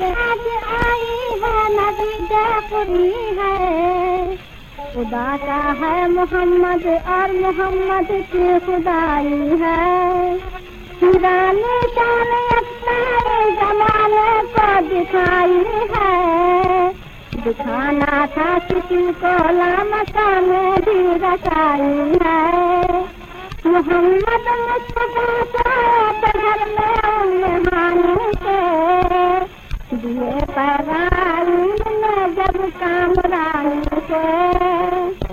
آج آئی ہے نبی جعفری ہے۔ خدا کا ہے محمد اور محمد کی خدائی ہے۔ پرانے شان اپنے زمانے کو دکھائی ہے۔ دکھانا تھا کسی کو لامکا میں بھی رسائی ہے۔ محمد مصطفیٰ کو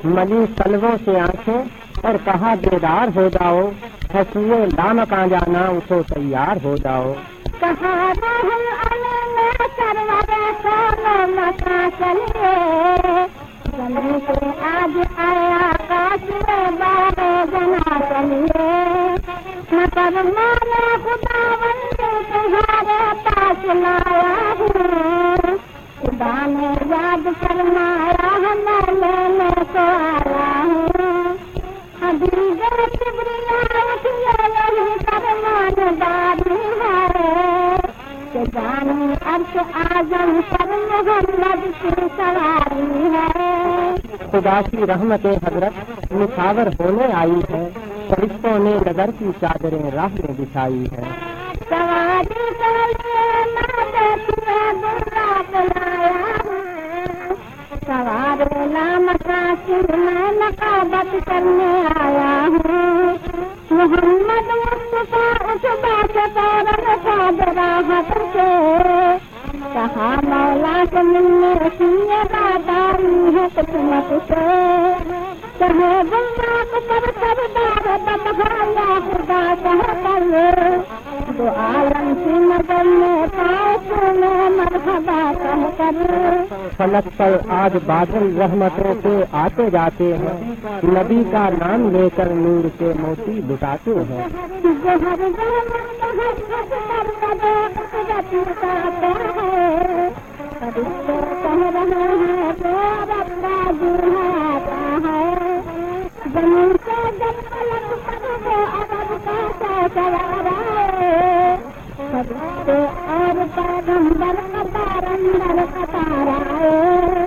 ملی سلووں سے آنکھیں اور کہا بیدار ہو جاؤ حسوے لام کا جانا اٹھو تیار ہو جاؤ۔ کہا رحم علینا سرور سولو مکا چلیے زمین سے آج آیا کاش میں بارے مگر مانا خدا بندے تمہارے پاس لایا ہوں خدا نے یاد فرمایا میں لینے کو آیا ہوں ابھی گئے کبریا اٹھیے یہی فرمان داری ہے کہ جانی عرش آزم پر محمد کی سواری ہے خدا کی رحمت حضرت نچھاور ہونے آئی ہے۔ فرشتوں نے نظر کی چادریں راہ میں بچھائی ہے سواری سوار نام کا سر میں نقابت کرنے آیا ہوں۔ محمد مصطفیٰ اس کہا، مولا سے ملنے کی باداری ہے قسمت سے۔ چاہے گمراہ پر خدا کہہ کر دو عالم کی نظر میں پائے مرحبا کہہ کر فلک پر آج بادل رحمتوں کے آتے جاتے ہیں۔ نبی کا نام لے کر نور کے موتی لٹاتے ہیں۔ کہہ رہے ہیں آئے فرشتے اور پیغمبر قطار اندر قطار آئے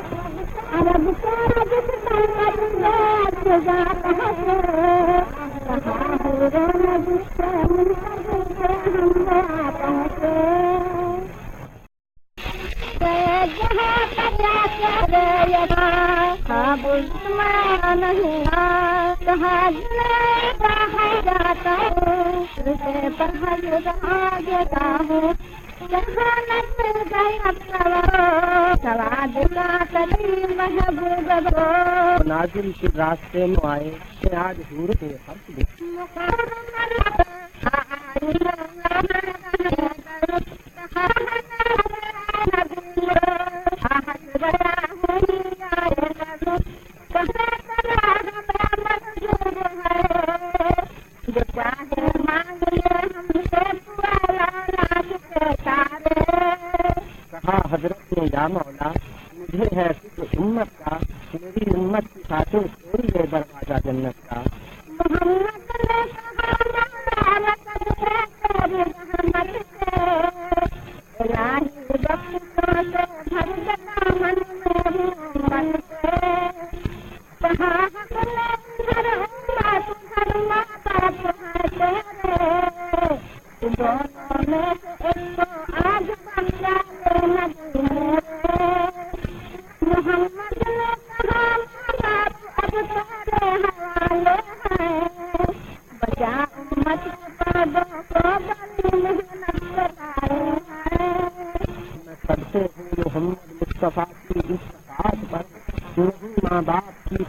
عرب کے جس پر قدر سجا پہنچے کہا حضور نبی سے منتظر سے ہم پہنچے جہاں پتا کرے یہاں جاتا ہوں اسے پہل آگے ہوں جہاں کے راستے میں۔ آئے کہ آج حور کے خاطر ہے دروازہ جنت کا محمد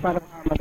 باپ